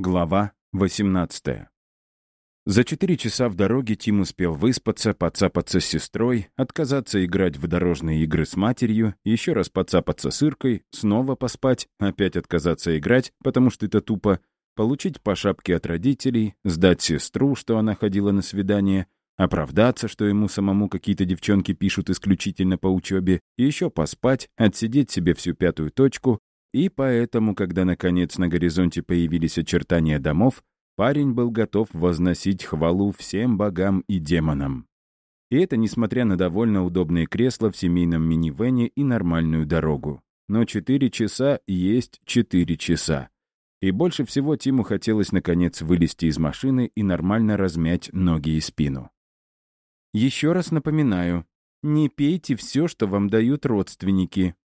Глава 18 За четыре часа в дороге Тим успел выспаться, подцапаться с сестрой, отказаться играть в дорожные игры с матерью, еще раз подцапаться с Иркой, снова поспать, опять отказаться играть, потому что это тупо, получить по шапке от родителей, сдать сестру, что она ходила на свидание, оправдаться, что ему самому какие-то девчонки пишут исключительно по учебе, еще поспать, отсидеть себе всю пятую точку, и поэтому, когда наконец на горизонте появились очертания домов, парень был готов возносить хвалу всем богам и демонам. И это несмотря на довольно удобные кресла в семейном минивэне и нормальную дорогу. Но четыре часа есть четыре часа. И больше всего Тиму хотелось наконец вылезти из машины и нормально размять ноги и спину. Еще раз напоминаю, не пейте все, что вам дают родственники,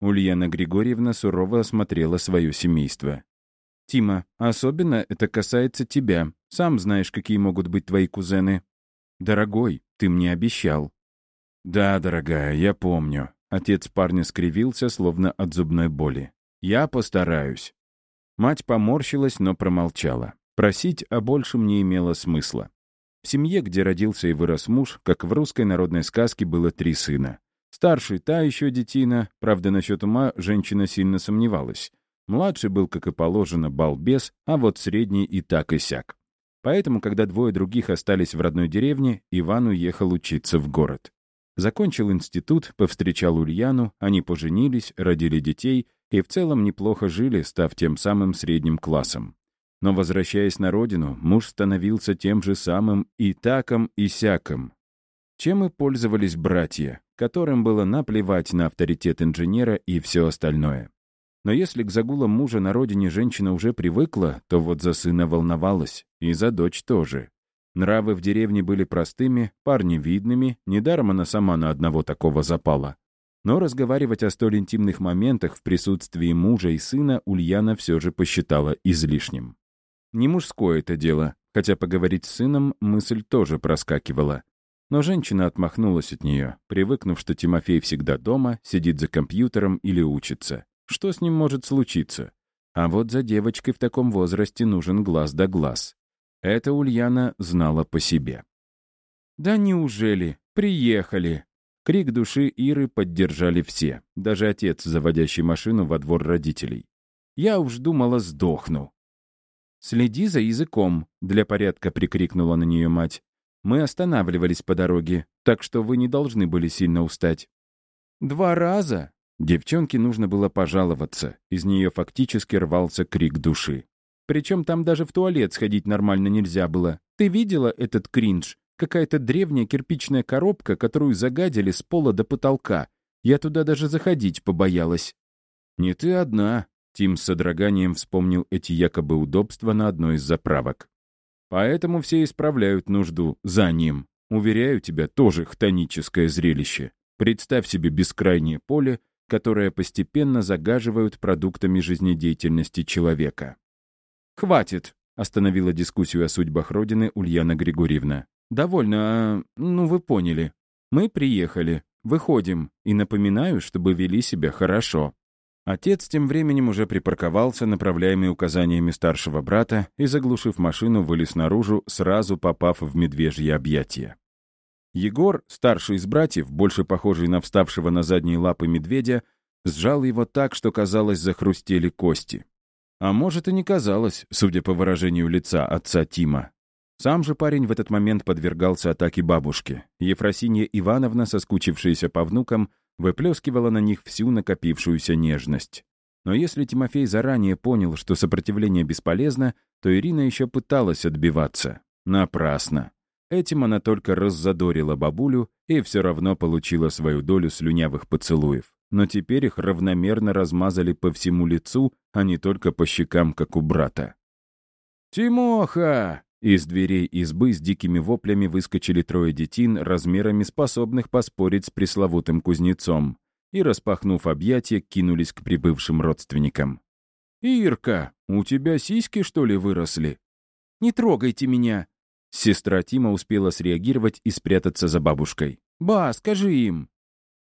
Ульяна Григорьевна сурово осмотрела свое семейство. «Тима, особенно это касается тебя. Сам знаешь, какие могут быть твои кузены. Дорогой, ты мне обещал». «Да, дорогая, я помню». Отец парня скривился, словно от зубной боли. «Я постараюсь». Мать поморщилась, но промолчала. Просить о большем не имело смысла. В семье, где родился и вырос муж, как в русской народной сказке, было три сына. Старший — та еще детина, правда, насчет ума женщина сильно сомневалась. Младший был, как и положено, балбес, а вот средний и так и сяк. Поэтому, когда двое других остались в родной деревне, Иван уехал учиться в город. Закончил институт, повстречал Ульяну, они поженились, родили детей и в целом неплохо жили, став тем самым средним классом. Но, возвращаясь на родину, муж становился тем же самым и таком, и сяком. Чем и пользовались братья которым было наплевать на авторитет инженера и все остальное. Но если к загулам мужа на родине женщина уже привыкла, то вот за сына волновалась, и за дочь тоже. Нравы в деревне были простыми, парни видными, недаром она сама на одного такого запала. Но разговаривать о столь интимных моментах в присутствии мужа и сына Ульяна все же посчитала излишним. Не мужское это дело, хотя поговорить с сыном мысль тоже проскакивала. Но женщина отмахнулась от нее, привыкнув, что Тимофей всегда дома, сидит за компьютером или учится. Что с ним может случиться? А вот за девочкой в таком возрасте нужен глаз да глаз. Это Ульяна знала по себе. «Да неужели? Приехали!» Крик души Иры поддержали все, даже отец, заводящий машину во двор родителей. «Я уж думала, сдохну». «Следи за языком», — для порядка прикрикнула на нее мать. Мы останавливались по дороге, так что вы не должны были сильно устать». «Два раза?» Девчонке нужно было пожаловаться. Из нее фактически рвался крик души. Причем там даже в туалет сходить нормально нельзя было. Ты видела этот кринж? Какая-то древняя кирпичная коробка, которую загадили с пола до потолка. Я туда даже заходить побоялась. «Не ты одна», — Тим с содроганием вспомнил эти якобы удобства на одной из заправок. Поэтому все исправляют нужду за ним. Уверяю тебя, тоже хтоническое зрелище. Представь себе бескрайнее поле, которое постепенно загаживают продуктами жизнедеятельности человека. «Хватит!» — остановила дискуссию о судьбах Родины Ульяна Григорьевна. «Довольно, а... ну вы поняли. Мы приехали, выходим, и напоминаю, чтобы вели себя хорошо. Отец тем временем уже припарковался, направляемый указаниями старшего брата, и, заглушив машину, вылез наружу, сразу попав в медвежье объятия. Егор, старший из братьев, больше похожий на вставшего на задние лапы медведя, сжал его так, что, казалось, захрустели кости. А может, и не казалось, судя по выражению лица отца Тима. Сам же парень в этот момент подвергался атаке бабушки. Ефросинья Ивановна, соскучившаяся по внукам, выплескивала на них всю накопившуюся нежность. Но если Тимофей заранее понял, что сопротивление бесполезно, то Ирина еще пыталась отбиваться. Напрасно. Этим она только раззадорила бабулю и все равно получила свою долю слюнявых поцелуев. Но теперь их равномерно размазали по всему лицу, а не только по щекам, как у брата. «Тимоха!» Из дверей избы с дикими воплями выскочили трое детин, размерами способных поспорить с пресловутым кузнецом, и, распахнув объятия, кинулись к прибывшим родственникам. «Ирка, у тебя сиськи, что ли, выросли?» «Не трогайте меня!» Сестра Тима успела среагировать и спрятаться за бабушкой. «Ба, скажи им!»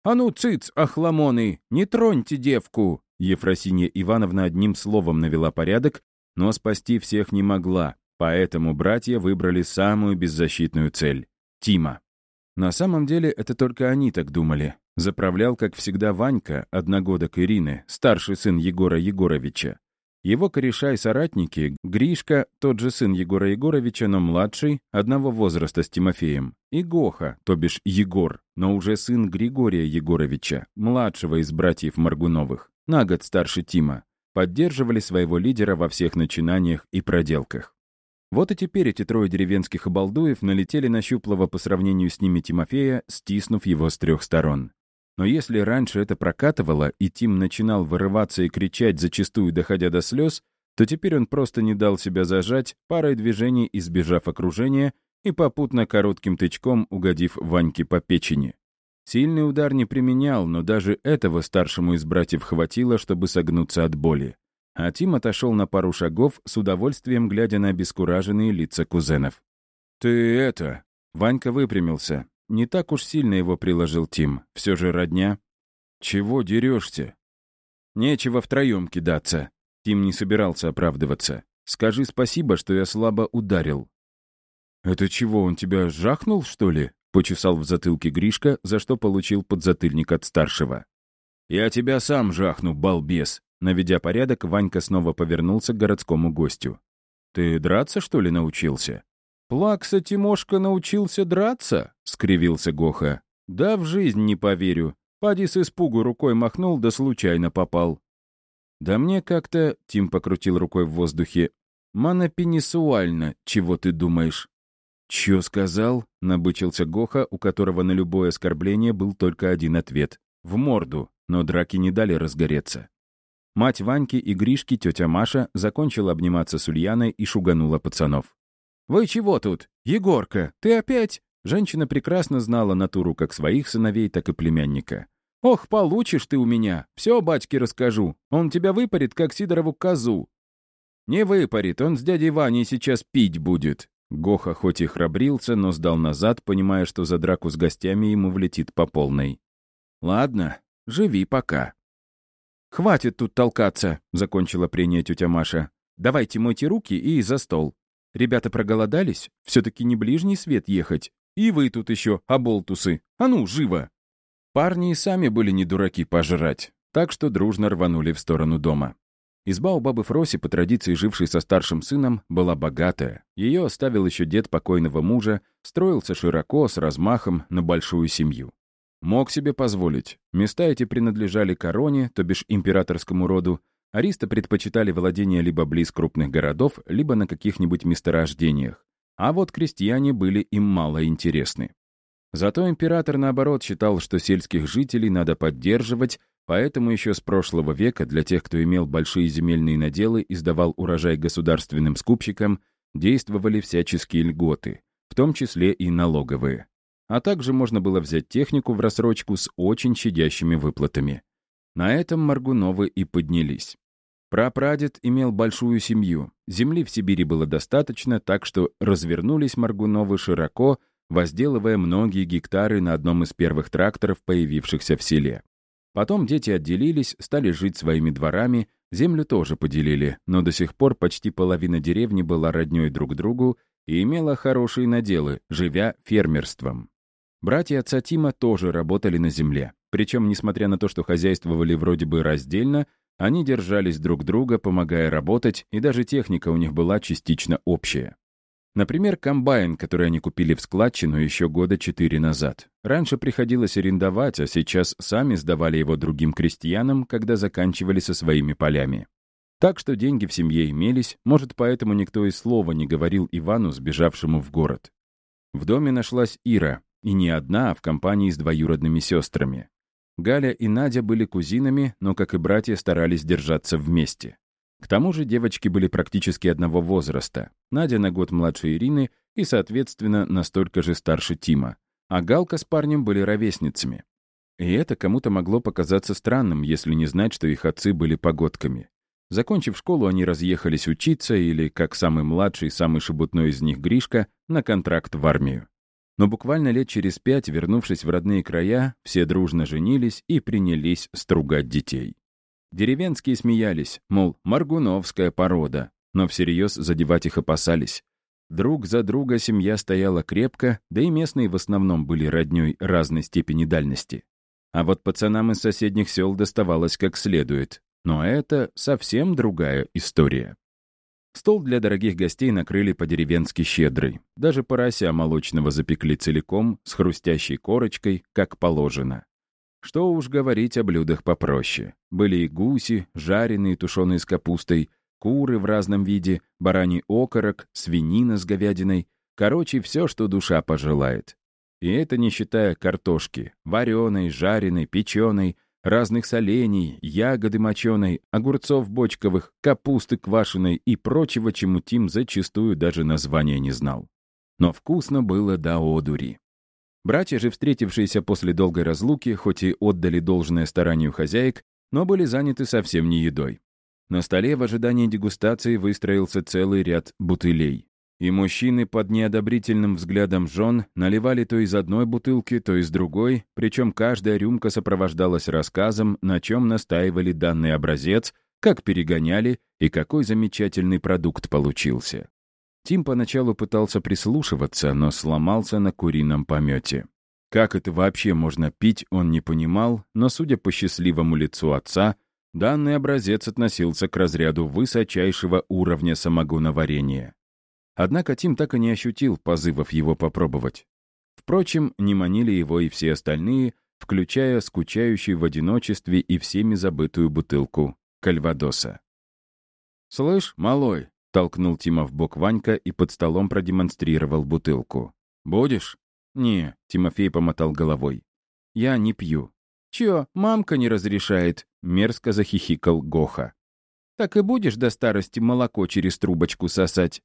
«А ну, цыц, охламоны, не троньте девку!» Ефросинья Ивановна одним словом навела порядок но спасти всех не могла, поэтому братья выбрали самую беззащитную цель — Тима. На самом деле это только они так думали. Заправлял, как всегда, Ванька, одногодок Ирины, старший сын Егора Егоровича. Его кореша и соратники, Гришка, тот же сын Егора Егоровича, но младший, одного возраста с Тимофеем, и Гоха, то бишь Егор, но уже сын Григория Егоровича, младшего из братьев Маргуновых, на год старше Тима, поддерживали своего лидера во всех начинаниях и проделках. Вот и теперь эти трое деревенских обалдуев налетели на Щуплова по сравнению с ними Тимофея, стиснув его с трех сторон. Но если раньше это прокатывало, и Тим начинал вырываться и кричать, зачастую доходя до слез, то теперь он просто не дал себя зажать, парой движений избежав окружения и попутно коротким тычком угодив Ваньке по печени. Сильный удар не применял, но даже этого старшему из братьев хватило, чтобы согнуться от боли. А Тим отошел на пару шагов, с удовольствием глядя на обескураженные лица кузенов. «Ты это...» Ванька выпрямился. Не так уж сильно его приложил Тим. Все же родня. «Чего дерешься?» «Нечего втроем кидаться». Тим не собирался оправдываться. «Скажи спасибо, что я слабо ударил». «Это чего, он тебя жахнул, что ли?» Почесал в затылке Гришка, за что получил подзатыльник от старшего. «Я тебя сам жахну, балбес!» Наведя порядок, Ванька снова повернулся к городскому гостю. «Ты драться, что ли, научился?» «Плакса Тимошка научился драться?» — скривился Гоха. «Да в жизнь не поверю. Пади с испугу рукой махнул, да случайно попал». «Да мне как-то...» — Тим покрутил рукой в воздухе. «Монопенисуально, чего ты думаешь?» «Чё сказал?» — набычился Гоха, у которого на любое оскорбление был только один ответ. «В морду», но драки не дали разгореться. Мать Ваньки и Гришки, тетя Маша, закончила обниматься с Ульяной и шуганула пацанов. «Вы чего тут? Егорка, ты опять?» Женщина прекрасно знала натуру как своих сыновей, так и племянника. «Ох, получишь ты у меня! Все батьке расскажу. Он тебя выпарит, как Сидорову козу». «Не выпарит, он с дядей Ваней сейчас пить будет». Гоха хоть и храбрился, но сдал назад, понимая, что за драку с гостями ему влетит по полной. «Ладно, живи пока». «Хватит тут толкаться», — закончила прение тетя Маша. «Давайте мойте руки и за стол. Ребята проголодались? Все-таки не ближний свет ехать. И вы тут еще, оболтусы. А ну, живо!» Парни и сами были не дураки пожрать, так что дружно рванули в сторону дома. Изба у бабы Фроси, по традиции жившей со старшим сыном, была богатая. Ее оставил еще дед покойного мужа, строился широко, с размахом, на большую семью. Мог себе позволить. Места эти принадлежали короне, то бишь императорскому роду, Аристы предпочитали владения либо близ крупных городов, либо на каких-нибудь месторождениях. А вот крестьяне были им мало интересны. Зато император, наоборот, считал, что сельских жителей надо поддерживать, поэтому еще с прошлого века для тех, кто имел большие земельные наделы и сдавал урожай государственным скупщикам, действовали всяческие льготы, в том числе и налоговые. А также можно было взять технику в рассрочку с очень щадящими выплатами. На этом Маргуновы и поднялись. Прапрадед имел большую семью. Земли в Сибири было достаточно, так что развернулись Маргуновы широко, возделывая многие гектары на одном из первых тракторов, появившихся в селе. Потом дети отделились, стали жить своими дворами, землю тоже поделили, но до сих пор почти половина деревни была роднёй друг другу и имела хорошие наделы, живя фермерством. Братья отца Тима тоже работали на земле. Причем, несмотря на то, что хозяйствовали вроде бы раздельно, они держались друг друга, помогая работать, и даже техника у них была частично общая. Например, комбайн, который они купили в складчину еще года четыре назад. Раньше приходилось арендовать, а сейчас сами сдавали его другим крестьянам, когда заканчивали со своими полями. Так что деньги в семье имелись, может, поэтому никто и слова не говорил Ивану, сбежавшему в город. В доме нашлась Ира, и не одна, а в компании с двоюродными сестрами. Галя и Надя были кузинами, но, как и братья, старались держаться вместе. К тому же девочки были практически одного возраста. Надя на год младше Ирины и, соответственно, настолько же старше Тима. А Галка с парнем были ровесницами. И это кому-то могло показаться странным, если не знать, что их отцы были погодками. Закончив школу, они разъехались учиться или, как самый младший, самый шебутной из них Гришка, на контракт в армию. Но буквально лет через пять, вернувшись в родные края, все дружно женились и принялись стругать детей. Деревенские смеялись, мол, маргуновская порода. но всерьез задевать их опасались. Друг за друга семья стояла крепко, да и местные в основном были роднёй разной степени дальности. А вот пацанам из соседних сел доставалось как следует. Но это совсем другая история. Стол для дорогих гостей накрыли по-деревенски щедрый. Даже порося молочного запекли целиком, с хрустящей корочкой, как положено. Что уж говорить о блюдах попроще. Были и гуси, жареные, тушеные с капустой, куры в разном виде, бараний окорок, свинина с говядиной. Короче, все, что душа пожелает. И это не считая картошки, вареной, жареной, печеной, разных солений, ягоды моченой, огурцов бочковых, капусты квашеной и прочего, чему Тим зачастую даже названия не знал. Но вкусно было до одури. Братья же, встретившиеся после долгой разлуки, хоть и отдали должное старанию хозяек, но были заняты совсем не едой. На столе в ожидании дегустации выстроился целый ряд бутылей. И мужчины под неодобрительным взглядом жен наливали то из одной бутылки, то из другой, причем каждая рюмка сопровождалась рассказом, на чем настаивали данный образец, как перегоняли и какой замечательный продукт получился. Тим поначалу пытался прислушиваться, но сломался на курином помете. Как это вообще можно пить, он не понимал, но, судя по счастливому лицу отца, данный образец относился к разряду высочайшего уровня самогоноварения. Однако Тим так и не ощутил позывов его попробовать. Впрочем, не манили его и все остальные, включая скучающую в одиночестве и всеми забытую бутылку кальвадоса. «Слышь, малой!» — толкнул Тима в бок Ванька и под столом продемонстрировал бутылку. «Будешь?» «Не», — Тимофей помотал головой. «Я не пью». «Чё, мамка не разрешает?» — мерзко захихикал Гоха. «Так и будешь до старости молоко через трубочку сосать?»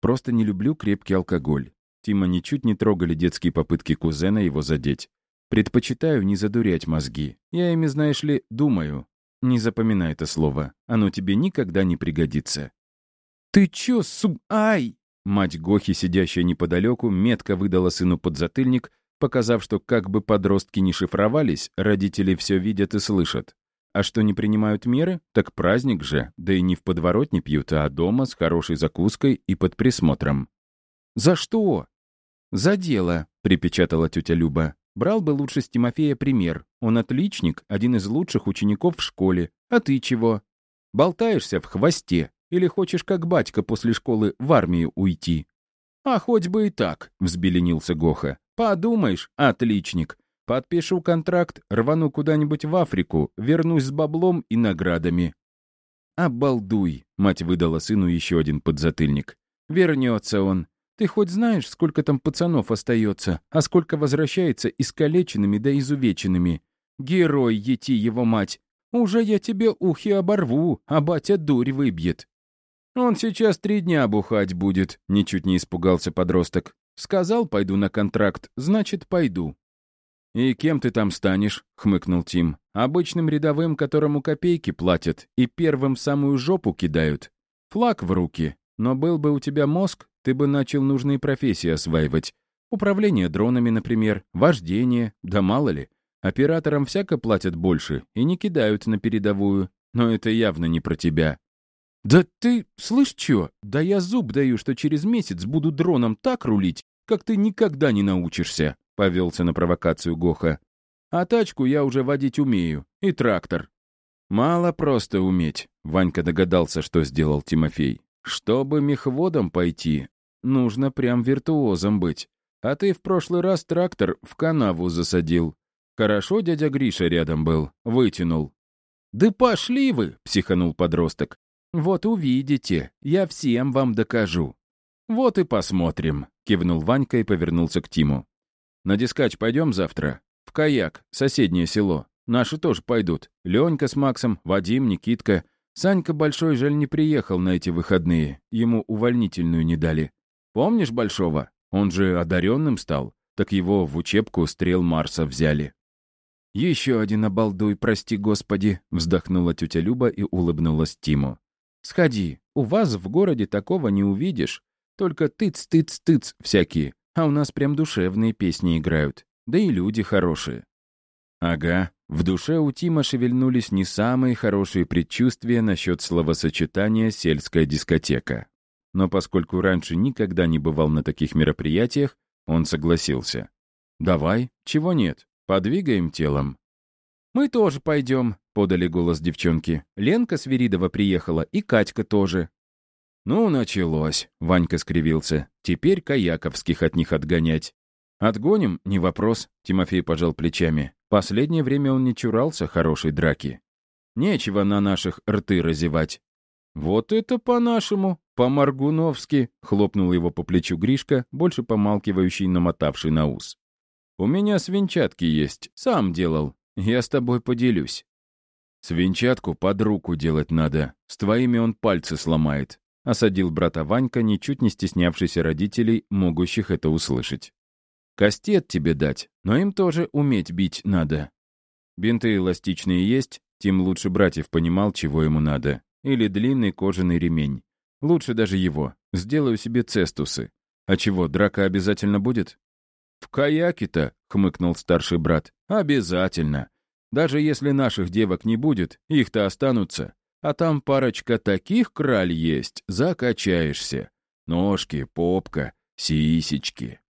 Просто не люблю крепкий алкоголь. Тима ничуть не трогали детские попытки кузена его задеть. Предпочитаю не задурять мозги. Я ими, знаешь ли, думаю. Не запоминай это слово. Оно тебе никогда не пригодится. «Ты чё, суб... Ай!» Мать Гохи, сидящая неподалеку, метко выдала сыну подзатыльник, показав, что как бы подростки не шифровались, родители все видят и слышат. А что не принимают меры, так праздник же, да и не в подворотне пьют, а дома с хорошей закуской и под присмотром. «За что?» «За дело», — припечатала тетя Люба. «Брал бы лучше с Тимофея пример. Он отличник, один из лучших учеников в школе. А ты чего? Болтаешься в хвосте. Или хочешь, как батька после школы, в армию уйти?» «А хоть бы и так», — взбеленился Гоха. «Подумаешь, отличник. Подпишу контракт, рвану куда-нибудь в Африку, вернусь с баблом и наградами». «Обалдуй!» — мать выдала сыну еще один подзатыльник. «Вернется он. Ты хоть знаешь, сколько там пацанов остается, а сколько возвращается искалеченными да изувеченными? Герой, ети его мать! Уже я тебе ухи оборву, а батя дурь выбьет». «Он сейчас три дня бухать будет», — ничуть не испугался подросток. «Сказал, пойду на контракт, значит, пойду. «И кем ты там станешь?» — хмыкнул Тим. «Обычным рядовым, которому копейки платят, и первым самую жопу кидают. Флаг в руки. Но был бы у тебя мозг, ты бы начал нужные профессии осваивать. Управление дронами, например, вождение, да мало ли. Операторам всяко платят больше и не кидают на передовую. Но это явно не про тебя». «Да ты, слышь, чё? Да я зуб даю, что через месяц буду дроном так рулить, как ты никогда не научишься», повелся на провокацию Гоха. «А тачку я уже водить умею. И трактор». «Мало просто уметь», — Ванька догадался, что сделал Тимофей. «Чтобы мехводом пойти, нужно прям виртуозом быть. А ты в прошлый раз трактор в канаву засадил. Хорошо дядя Гриша рядом был, вытянул». «Да пошли вы!» — психанул подросток. «Вот увидите, я всем вам докажу». «Вот и посмотрим», — кивнул Ванька и повернулся к Тиму. На дискач пойдем завтра? В Каяк, соседнее село. Наши тоже пойдут. Ленька с Максом, Вадим, Никитка. Санька Большой жаль не приехал на эти выходные. Ему увольнительную не дали. Помнишь Большого? Он же одаренным стал. Так его в учебку стрел Марса взяли. «Еще один обалдуй, прости господи», — вздохнула тетя Люба и улыбнулась Тиму. «Сходи, у вас в городе такого не увидишь. Только тыц-тыц-тыц всякие. А у нас прям душевные песни играют. Да и люди хорошие. Ага, в душе у Тима шевельнулись не самые хорошие предчувствия насчет словосочетания «сельская дискотека». Но поскольку раньше никогда не бывал на таких мероприятиях, он согласился. «Давай, чего нет, подвигаем телом». «Мы тоже пойдем», — подали голос девчонки. «Ленка Свиридова приехала, и Катька тоже». «Ну, началось», — Ванька скривился. «Теперь Каяковских от них отгонять». «Отгоним? Не вопрос», — Тимофей пожал плечами. Последнее время он не чурался хорошей драки. Нечего на наших рты разевать. «Вот это по-нашему, по-маргуновски», — хлопнул его по плечу Гришка, больше помалкивающий, намотавший на ус. «У меня свинчатки есть, сам делал. Я с тобой поделюсь». «Свинчатку под руку делать надо, с твоими он пальцы сломает», — осадил брата Ванька, ничуть не стеснявшийся родителей, могущих это услышать. «Кастет тебе дать, но им тоже уметь бить надо». Бинты эластичные есть, тем лучше братьев понимал, чего ему надо. Или длинный кожаный ремень. Лучше даже его. Сделаю себе цестусы. А чего, драка обязательно будет? «В каяке-то», — хмыкнул старший брат, — «обязательно. Даже если наших девок не будет, их-то останутся. А там парочка таких краль есть, закачаешься. Ножки, попка, сисечки».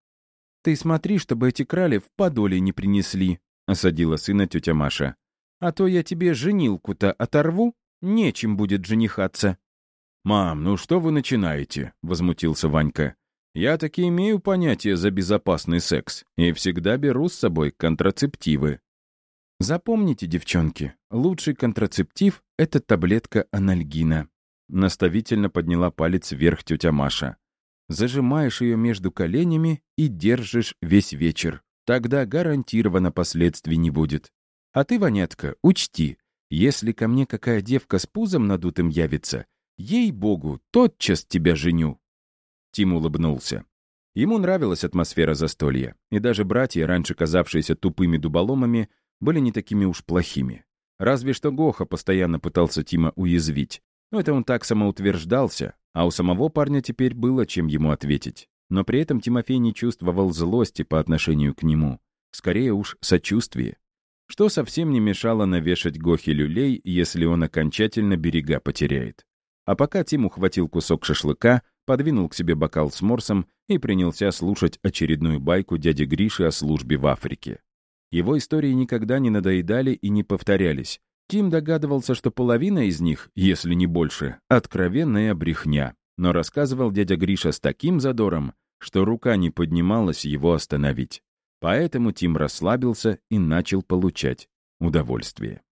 «Ты смотри, чтобы эти крали в подоле не принесли», — осадила сына тетя Маша. «А то я тебе женилку-то оторву, Нечем будет женихаться». «Мам, ну что вы начинаете?» — возмутился Ванька. «Я таки имею понятие за безопасный секс и всегда беру с собой контрацептивы». «Запомните, девчонки, лучший контрацептив — это таблетка анальгина». Наставительно подняла палец вверх тетя Маша. «Зажимаешь ее между коленями и держишь весь вечер. Тогда гарантированно последствий не будет. А ты, Ванятка, учти, если ко мне какая девка с пузом надутым явится, ей-богу, тотчас тебя женю». Тим улыбнулся. Ему нравилась атмосфера застолья, и даже братья, раньше казавшиеся тупыми дуболомами, были не такими уж плохими. Разве что Гоха постоянно пытался Тима уязвить. Но это он так самоутверждался, а у самого парня теперь было чем ему ответить. Но при этом Тимофей не чувствовал злости по отношению к нему. Скорее уж, сочувствие что совсем не мешало навешать Гохе люлей, если он окончательно берега потеряет. А пока Тим ухватил кусок шашлыка, подвинул к себе бокал с морсом и принялся слушать очередную байку дяди Гриши о службе в Африке. Его истории никогда не надоедали и не повторялись. Тим догадывался, что половина из них, если не больше, откровенная брехня. Но рассказывал дядя Гриша с таким задором, что рука не поднималась его остановить. Поэтому Тим расслабился и начал получать удовольствие.